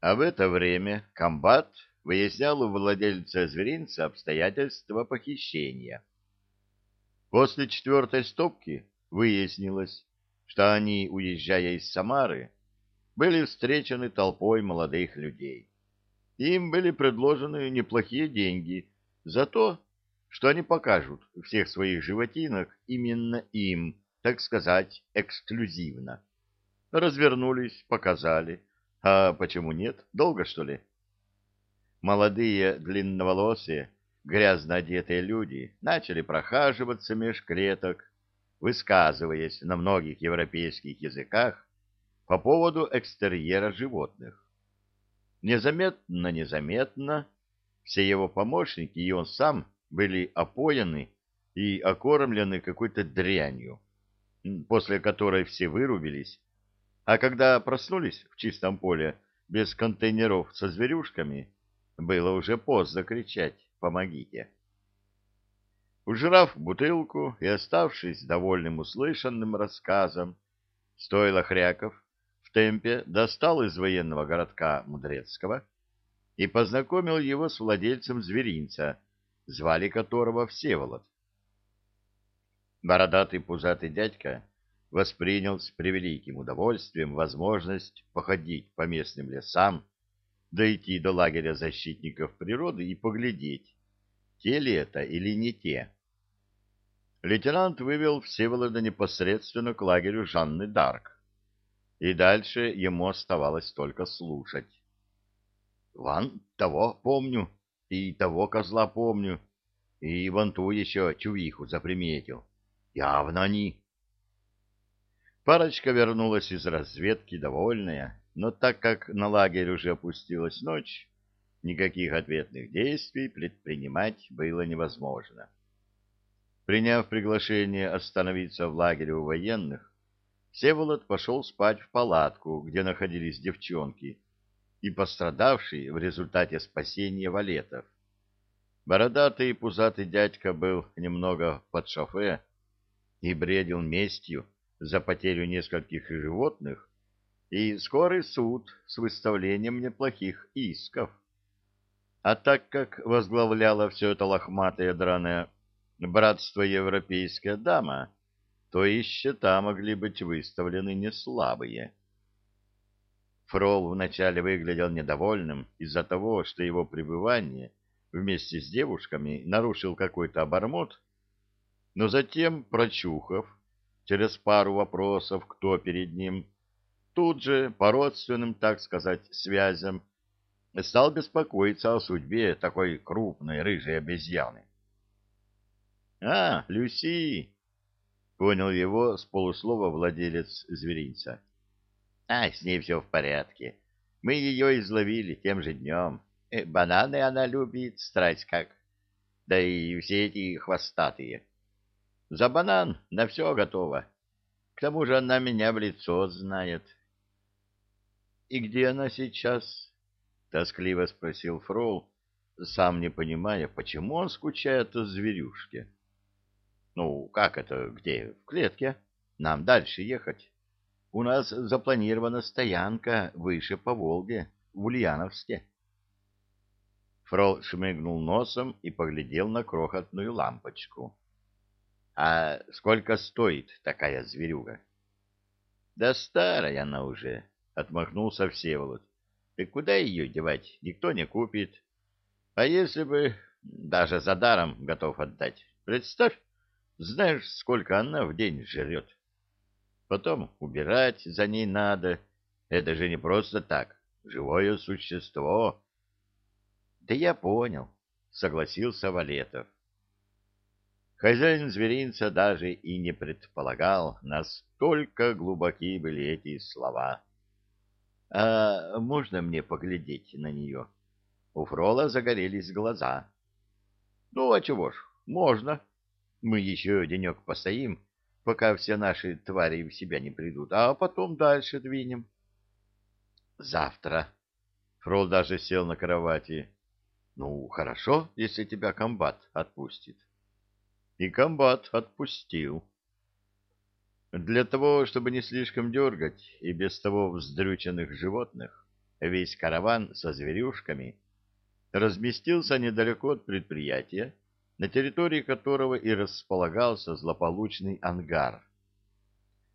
А в это время комбат выяснял у владельца зверинца обстоятельства похищения. После четвертой стопки выяснилось, что они, уезжая из Самары, были встречены толпой молодых людей. Им были предложены неплохие деньги за то, что они покажут всех своих животинок именно им, так сказать, эксклюзивно. Развернулись, показали. А почему нет? Долго, что ли? Молодые, длинноволосые, грязно одетые люди начали прохаживаться меж клеток, высказываясь на многих европейских языках по поводу экстерьера животных. Незаметно-незаметно все его помощники и он сам были опоены и окормлены какой-то дрянью, после которой все вырубились, а когда проснулись в чистом поле без контейнеров со зверюшками, было уже поздно кричать «помогите». Ужрав бутылку и оставшись довольным услышанным рассказом, стойло Хряков в темпе достал из военного городка Мудрецкого и познакомил его с владельцем зверинца, звали которого Всеволод. Бородатый пузатый дядька воспринял с превеликим удовольствием возможность походить по местным лесам, дойти до лагеря защитников природы и поглядеть, те ли это или не те. Лейтенант вывел Всеволода непосредственно к лагерю Жанны Дарк, и дальше ему оставалось только слушать. «Ван того помню, и того козла помню, и вон ту еще чувиху заприметил. Явно они». Парочка вернулась из разведки довольная, но так как на лагерь уже опустилась ночь, никаких ответных действий предпринимать было невозможно. Приняв приглашение остановиться в лагере у военных, Всеволод пошел спать в палатку, где находились девчонки, и пострадавший в результате спасения валетов. Бородатый и пузатый дядька был немного под шофе и бредил местью за потерю нескольких животных и скорый суд с выставлением неплохих исков. А так как возглавляла все это лохматое драное братство европейская дама, то и счета могли быть выставлены не слабые. Фрол вначале выглядел недовольным из-за того, что его пребывание вместе с девушками нарушил какой-то обормот, но затем, прочухав, через пару вопросов, кто перед ним, тут же, по родственным, так сказать, связям, стал беспокоиться о судьбе такой крупной рыжей обезьяны. — А, Люси! — понял его с полуслова владелец зверинца. — А, с ней все в порядке. Мы ее изловили тем же днем. Э, бананы она любит, страсть как. Да и все эти хвостатые. За банан на все готово. К тому же она меня в лицо знает. — И где она сейчас? — тоскливо спросил Фрол, сам не понимая, почему он скучает о зверюшке. — Ну, как это где? В клетке. Нам дальше ехать. У нас запланирована стоянка выше по Волге, в Ульяновске. Фрол шмыгнул носом и поглядел на крохотную лампочку. А сколько стоит такая зверюга? Да старая она уже, отмахнулся Всеволод. И куда ее девать? Никто не купит. А если бы даже за даром готов отдать? Представь, знаешь, сколько она в день жрет. Потом убирать за ней надо. Это же не просто так. Живое существо. Да я понял, согласился Валетов. Хозяин зверинца даже и не предполагал, настолько глубоки были эти слова. — А можно мне поглядеть на нее? У Фрола загорелись глаза. — Ну, а чего ж, можно. Мы еще денек постоим, пока все наши твари в себя не придут, а потом дальше двинем. — Завтра. Фрол даже сел на кровати. — Ну, хорошо, если тебя комбат отпустит. — и комбат отпустил. Для того, чтобы не слишком дергать и без того вздрюченных животных, весь караван со зверюшками разместился недалеко от предприятия, на территории которого и располагался злополучный ангар.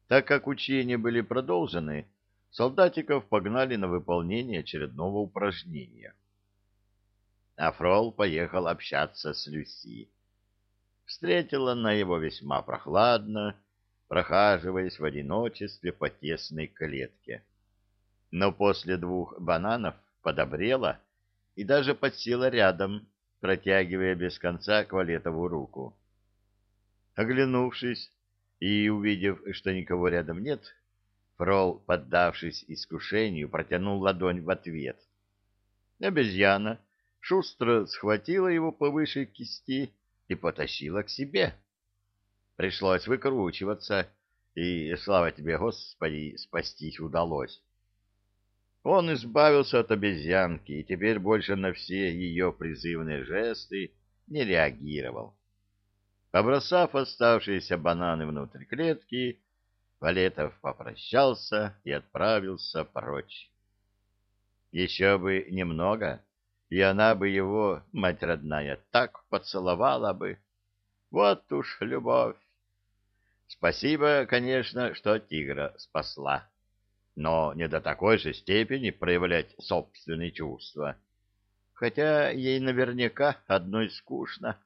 Так как учения были продолжены, солдатиков погнали на выполнение очередного упражнения. Афрол поехал общаться с Люси. Встретила она его весьма прохладно, прохаживаясь в одиночестве по тесной клетке. Но после двух бананов подобрела и даже подсела рядом, протягивая без конца Квалетову руку. Оглянувшись и увидев, что никого рядом нет, Фрол, поддавшись искушению, протянул ладонь в ответ. Обезьяна шустро схватила его повыше кисти и потащила к себе. Пришлось выкручиваться, и, слава тебе, Господи, спастись удалось. Он избавился от обезьянки и теперь больше на все ее призывные жесты не реагировал. Побросав оставшиеся бананы внутрь клетки, Валетов попрощался и отправился прочь. Еще бы немного, и она бы его, мать родная, так поцеловала бы. Вот уж любовь. Спасибо, конечно, что тигра спасла, но не до такой же степени проявлять собственные чувства. Хотя ей наверняка одной скучно.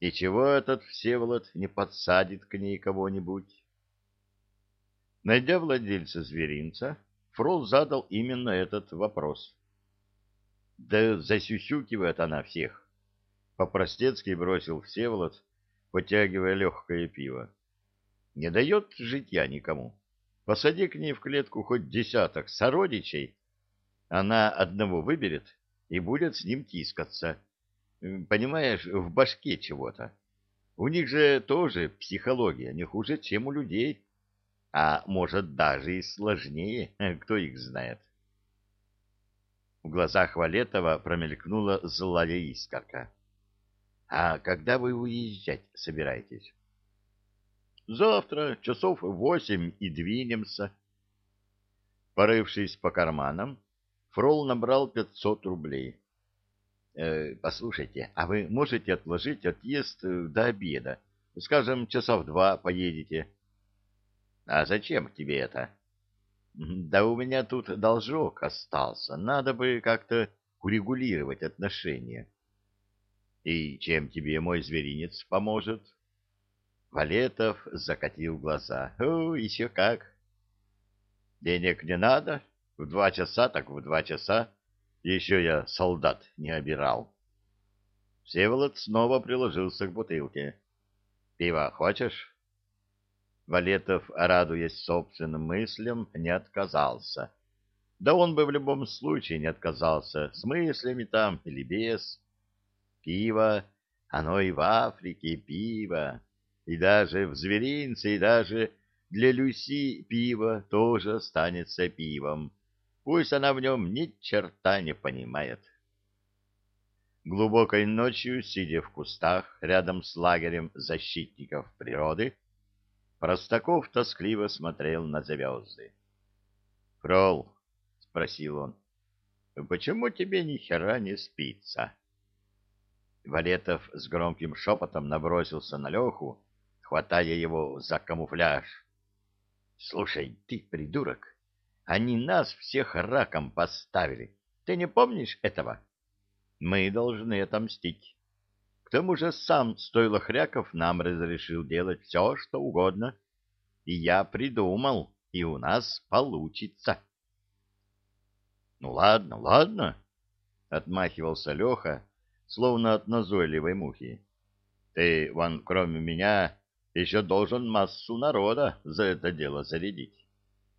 И чего этот Всеволод не подсадит к ней кого-нибудь? Найдя владельца зверинца, Фрол задал именно этот вопрос. Да засюсюкивает она всех. По-простецки бросил Всеволод, потягивая легкое пиво. Не дает житья никому. Посади к ней в клетку хоть десяток сородичей, она одного выберет и будет с ним тискаться. Понимаешь, в башке чего-то. У них же тоже психология не хуже, чем у людей. А может, даже и сложнее, кто их знает. В глазах Валетова промелькнула злая искорка. — А когда вы уезжать собираетесь? — Завтра, часов восемь, и двинемся. Порывшись по карманам, Фрол набрал пятьсот рублей. «Э, — Послушайте, а вы можете отложить отъезд э, до обеда? Скажем, часов два поедете. — А зачем тебе это? — да у меня тут должок остался. Надо бы как-то урегулировать отношения. И чем тебе мой зверинец поможет? Валетов закатил глаза. О, еще как. Денег не надо. В два часа, так в два часа. Еще я солдат не обирал. Всеволод снова приложился к бутылке. Пиво хочешь? Валетов, радуясь собственным мыслям, не отказался. Да он бы в любом случае не отказался, с мыслями там или без. Пиво, оно и в Африке пиво, и даже в зверинце, и даже для Люси пиво тоже останется пивом. Пусть она в нем ни черта не понимает. Глубокой ночью, сидя в кустах рядом с лагерем защитников природы, Простаков тоскливо смотрел на звезды. — Фрол, — спросил он, — почему тебе ни хера не спится? Валетов с громким шепотом набросился на Леху, хватая его за камуфляж. — Слушай, ты придурок, они нас всех раком поставили. Ты не помнишь этого? Мы должны отомстить. К тому же сам Стойлохряков нам разрешил делать все, что угодно. И я придумал, и у нас получится. — Ну ладно, ладно, — отмахивался Леха, словно от назойливой мухи. — Ты, вон, кроме меня, еще должен массу народа за это дело зарядить.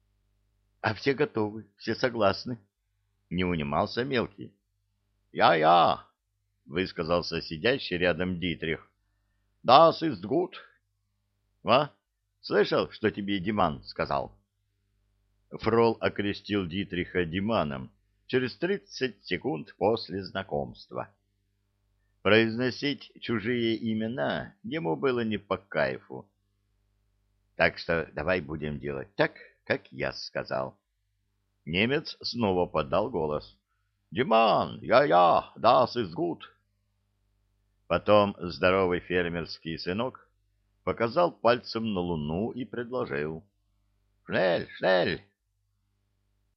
— А все готовы, все согласны? — не унимался мелкий. «Я — Я-я, высказался сидящий рядом Дитрих. Das ist gut. А? Слышал, что тебе Диман сказал? Фрол окрестил Дитриха Диманом через тридцать секунд после знакомства. Произносить чужие имена ему было не по кайфу. Так что давай будем делать так, как я сказал. Немец снова подал голос. «Диман, я-я, das ist gut!» Потом здоровый фермерский сынок показал пальцем на луну и предложил. «Шнель, шнель,